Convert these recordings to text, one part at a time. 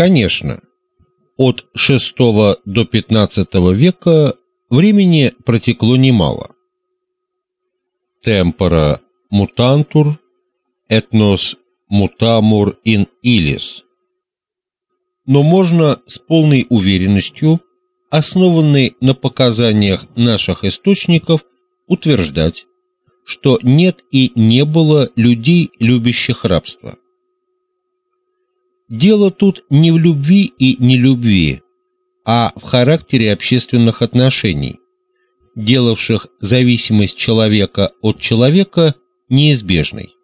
Конечно, от VI до XV века времени протекло немало. Темпора мутантур, этнос мутамур ин илис. Но можно с полной уверенностью, основанной на показаниях наших источников, утверждать, что нет и не было людей, любящих рабство. Дело тут не в любви и нелюбви, а в характере общественных отношений, делавших зависимость человека от человека неизбежной.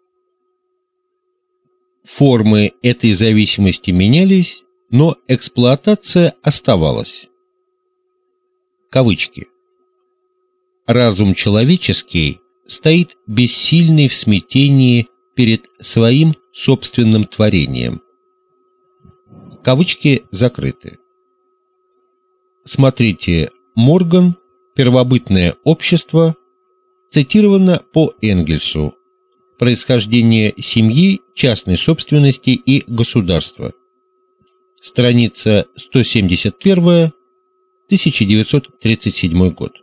Формы этой зависимости менялись, но эксплуатация оставалась. Кавычки. Разум человеческий стоит бессильный в смятении перед своим собственным творением Кавычки закрыты. Смотрите Морган, Первобытное общество, цитировано по Энгельсу. Происхождение семьи, частной собственности и государства. Страница 171, 1937 год.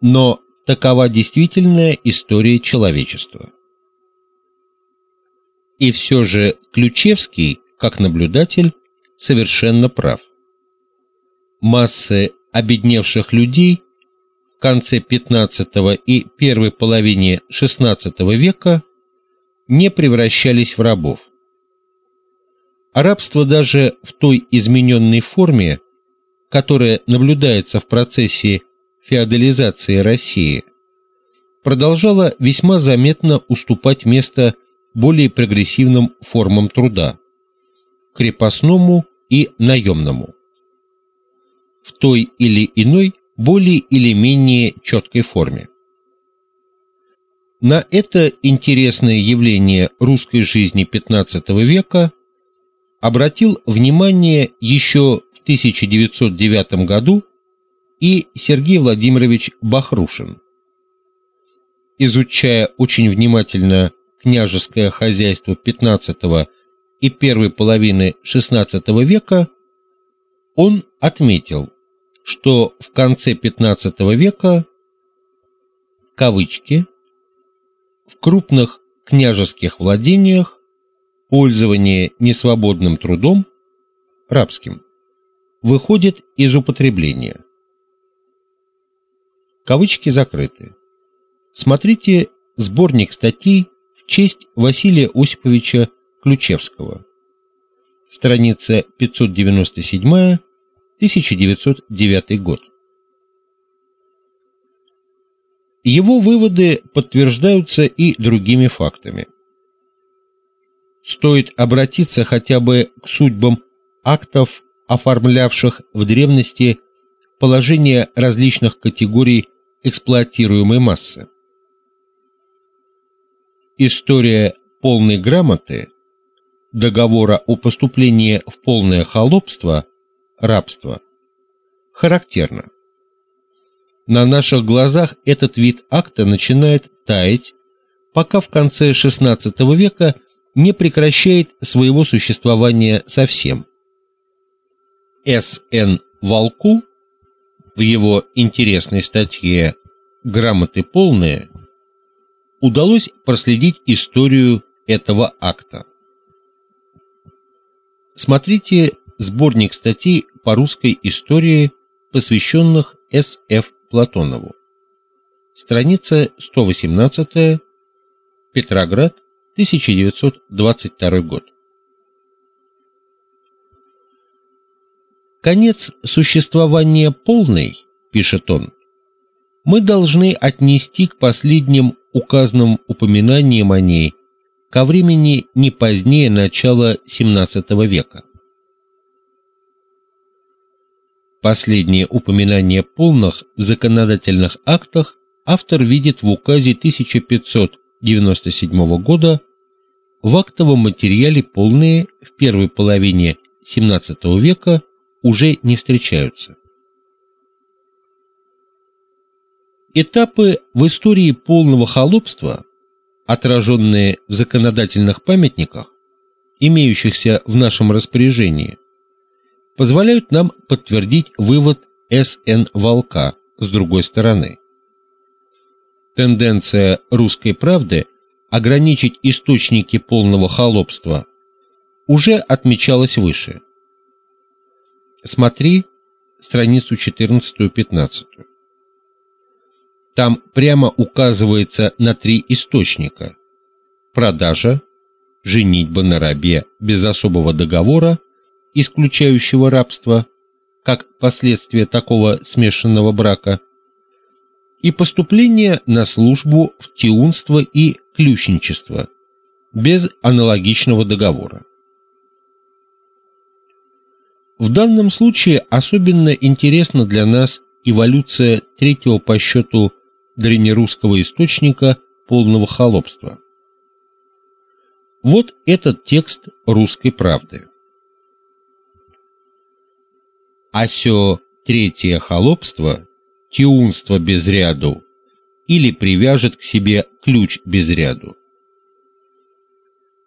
Но такова действительная история человечества. И все же Ключевский, как наблюдатель, совершенно прав. Массы обедневших людей в конце XV и первой половине XVI века не превращались в рабов. А рабство даже в той измененной форме, которая наблюдается в процессе феодализации России, продолжало весьма заметно уступать место более прогрессивным формам труда крепостному и наемному в той или иной более или менее четкой форме. На это интересное явление русской жизни XV века обратил внимание еще в 1909 году и Сергей Владимирович Бахрушин. Изучая очень внимательно княжеское хозяйство XV и первой половины XVI века, он отметил, что в конце XV века кавычки в крупных княжеских владениях пользование несвободным трудом рабским выходит из употребления. Кавычки закрыты. Смотрите сборник статей честь Василия Осиповича Ключевского. Страница 597, 1909 год. Его выводы подтверждаются и другими фактами. Стоит обратиться хотя бы к судьбам актов, оформлявших в древности положение различных категорий эксплуатируемой массы. История полной грамоты, договора о поступлении в полное холопство, рабство, характерна. На наших глазах этот вид акта начинает таять, пока в конце XVI века не прекращает своего существования совсем. С.Н. Волку в его интересной статье Грамоты полные удалось проследить историю этого акта. Смотрите сборник статей по русской истории, посвященных С.Ф. Платонову. Страница 118, Петроград, 1922 год. Конец существования полный, пишет он, мы должны отнести к последним указанным упоминанием о ней ко времени не позднее начала XVII века. Последнее упоминание полных законодательных актах автор видит в указе 1597 года в актовом материале полные в первой половине XVII века уже не встречаются. Этапы в истории полного холопства, отраженные в законодательных памятниках, имеющихся в нашем распоряжении, позволяют нам подтвердить вывод С.Н. Волка с другой стороны. Тенденция русской правды ограничить источники полного холопства уже отмечалась выше. Смотри страницу 14-15. Там прямо указывается на три источника: продажа, женитьба на рабе без особого договора, исключающего рабство, как последствие такого смешанного брака, и поступление на службу в тиунство и ключничество без аналогичного договора. В данном случае особенно интересна для нас эволюция третьего по счету древнерусского источника полного холопства. Вот этот текст русской правды. А сё третье холопство, тиунство без ряду, или привяжет к себе ключ без ряду.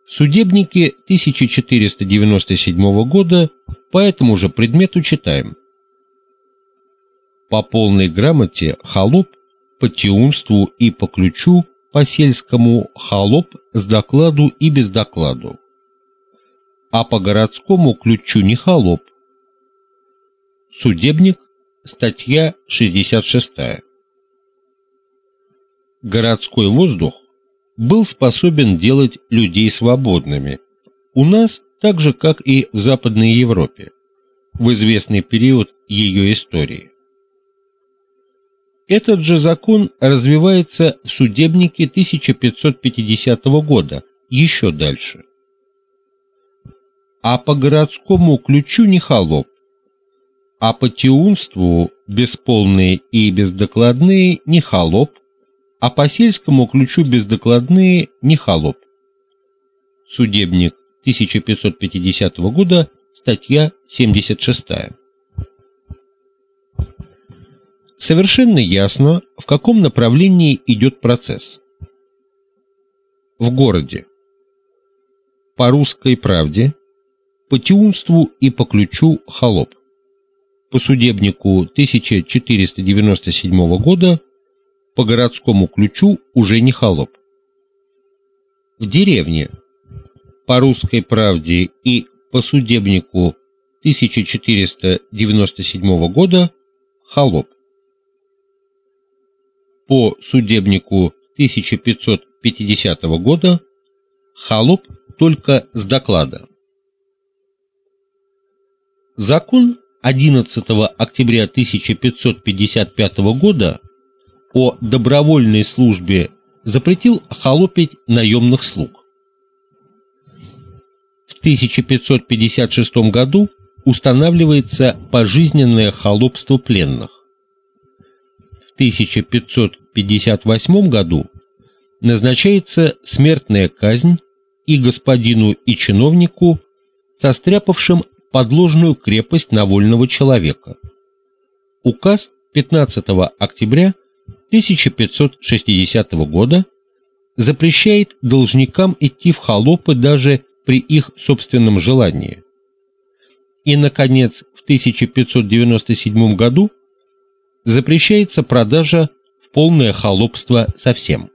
Судебники 1497 года по этому же предмету читаем. По полной грамоте холоп по тиунству и по ключу по сельскому холоп с докладу и без докладу. А по городскому ключу не холоп. Судебник, статья 66. Городской воздух был способен делать людей свободными. У нас так же, как и в Западной Европе в известный период ее истории. Этот же закон развивается в судебнике 1550 года, еще дальше. А по городскому ключу не холоп, а по тиунству бесполные и бездокладные не холоп, а по сельскому ключу бездокладные не холоп. Судебник 1550 года, статья 76 совершенно ясно, в каком направлении идет процесс. В городе. По русской правде, по тиунству и по ключу холоп. По судебнику 1497 года по городскому ключу уже не холоп. В деревне по русской правде и по судебнику 1497 года холоп по судебнику 1550 года холоп только с доклада. Закон 11 октября 1555 года о добровольной службе запретил холопить наемных слуг. В 1556 году устанавливается пожизненное холопство пленных. 1558 году назначается смертная казнь и господину и чиновнику, состряпавшим подложную крепость на вольного человека. Указ 15 октября 1560 года запрещает должникам идти в холопы даже при их собственном желании. И наконец, в 1597 году запрещается продажа полное холопство совсем.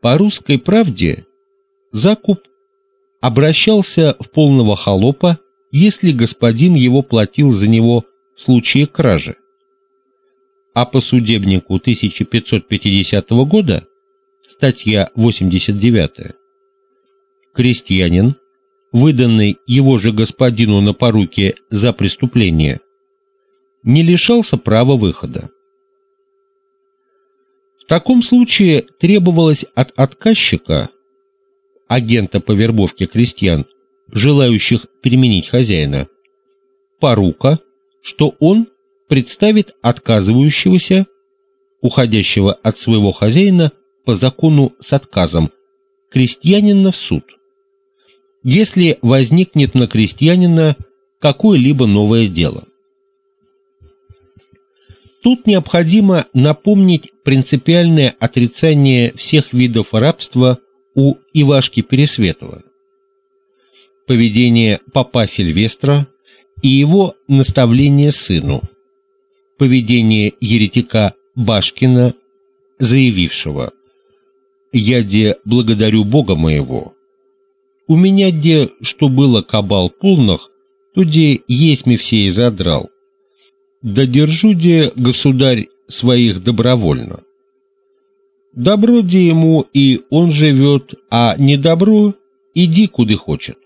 По русской правде закуп обращался в полного холопа, если господин его платил за него в случае кражи. А по судебнику 1550 года, статья 89, крестьянин, выданный его же господину на поруки за преступление, не лишался права выхода. В таком случае требовалось от отказчика, агента по вербовке крестьян, желающих переменить хозяина, порука, что он представит отказывающегося, уходящего от своего хозяина по закону с отказом, крестьянина в суд. Если возникнет на крестьянина какое-либо новое дело. Тут необходимо напомнить принципиальное отрицание всех видов рабства у Ивашки Пересветова. Поведение папа Сильвестра и его наставление сыну. Поведение еретика Башкина, заявившего: "Я де благодарю Бога моего. У меня де что было кабал полных, то де есть ми все и задрал. Да держу де государь своих добровольно. Добро де ему и он живет, а не добро иди куда хочет.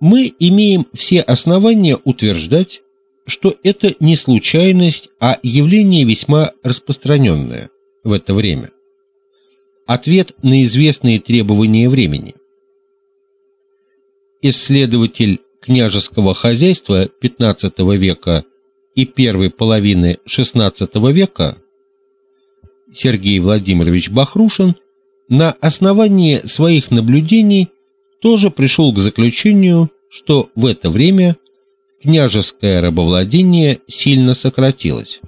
Мы имеем все основания утверждать, что это не случайность, а явление весьма распространенное в это время. Ответ на известные требования времени. Исследователь княжеского хозяйства XV века и первой половины XVI века Сергей Владимирович Бахрушин на основании своих наблюдений тоже пришел к заключению, что в это время княжеское рабовладение сильно сократилось.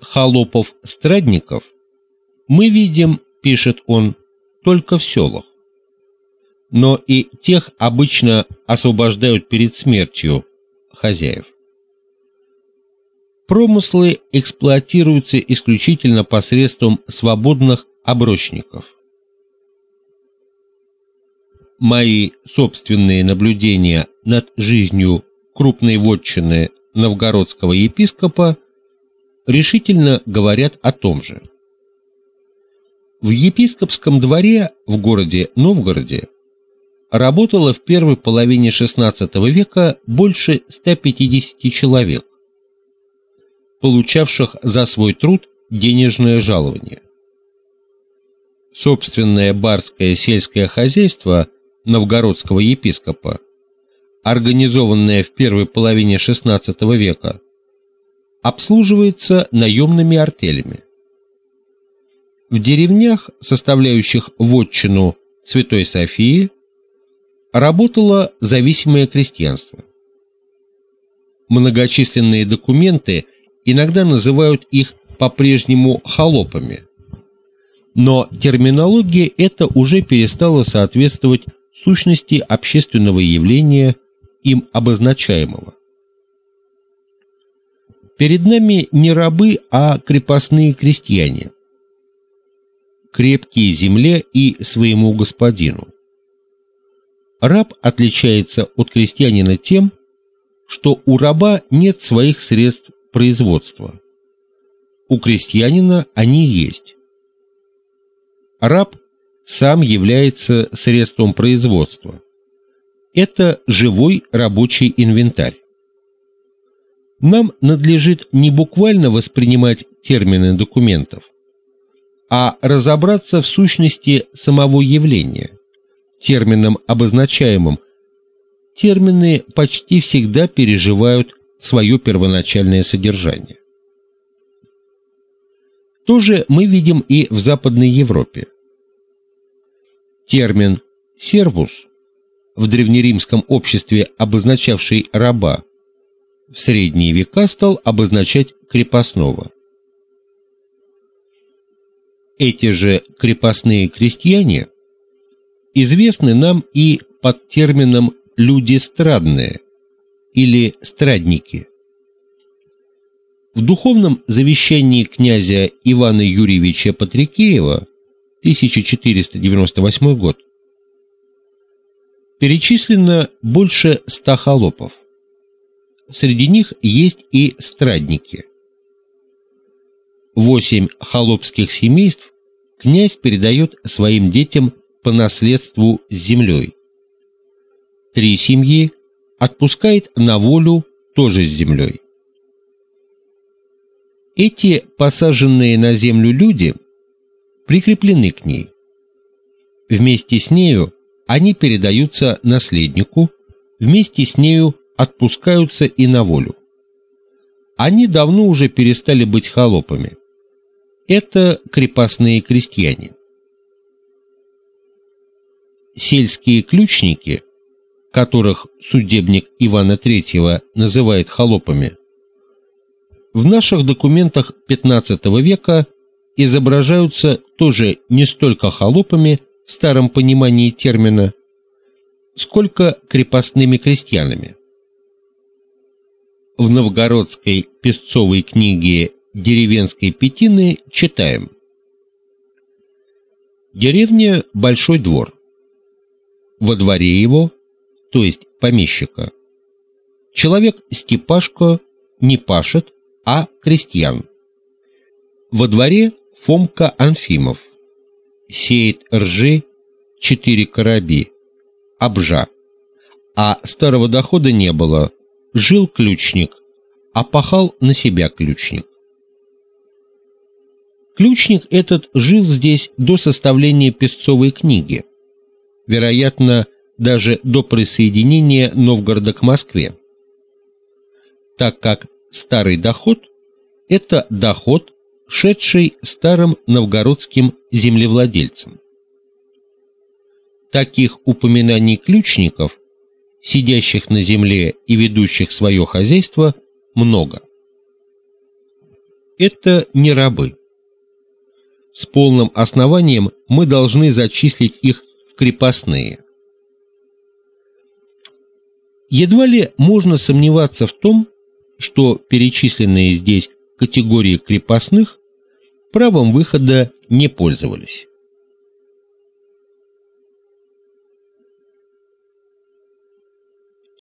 Холопов-страдников мы видим, пишет он, только в селах. Но и тех обычно освобождают перед смертью хозяев. Промыслы эксплуатируются исключительно посредством свободных оброчников. Мои собственные наблюдения над жизнью крупной вотчины новгородского епископа решительно говорят о том же. В епископском дворе в городе Новгороде работало в первой половине XVI века больше 150 человек получавших за свой труд денежное жалование. Собственное барское сельское хозяйство новгородского епископа, организованное в первой половине XVI века, обслуживается наемными артелями. В деревнях, составляющих вотчину Святой Софии, работало зависимое крестьянство. Многочисленные документы иногда называют их по-прежнему холопами. Но терминология эта уже перестала соответствовать сущности общественного явления им обозначаемого. Перед нами не рабы, а крепостные крестьяне, крепкие земле и своему господину. Раб отличается от крестьянина тем, что у раба нет своих средств производства. У крестьянина они есть. Раб сам является средством производства. Это живой рабочий инвентарь. Нам надлежит не буквально воспринимать термины документов, а разобраться в сущности самого явления, термином обозначаемым. Термины почти всегда переживают свое первоначальное содержание. То же мы видим и в Западной Европе. Термин сервус в древнеримском обществе обозначавший раба, в средние века стал обозначать крепостного. Эти же крепостные крестьяне известны нам и под термином люди страдные или страдники. В духовном завещании князя Ивана Юрьевича Патрикеева 1498 год перечислено больше ста холопов. Среди них есть и страдники. Восемь холопских семейств князь передает своим детям по наследству с землей. Три семьи отпускает на волю тоже с землей. Эти посаженные на землю люди прикреплены к ней. Вместе с нею они передаются наследнику, вместе с нею отпускаются и на волю. Они давно уже перестали быть холопами. Это крепостные крестьяне. Сельские ключники которых судебник Ивана III называет холопами, в наших документах XV века изображаются тоже не столько холопами в старом понимании термина, сколько крепостными крестьянами. В новгородской песцовой книге Деревенской пятины читаем: Деревня большой двор. Во дворе его, то есть помещика, человек Степашко не пашет, а крестьян. Во дворе Фомка Анфимов сеет ржи четыре короби, обжа. А старого дохода не было. Жил ключник, а пахал на себя ключник. Ключник этот жил здесь до составления песцовой книги. Вероятно, даже до присоединения Новгорода к Москве. Так как старый доход это доход, шедший старым новгородским землевладельцам. Таких упоминаний ключников, сидящих на земле и ведущих свое хозяйство, много. Это не рабы. С полным основанием мы должны зачислить их крепостные. Едва ли можно сомневаться в том, что перечисленные здесь категории крепостных правом выхода не пользовались.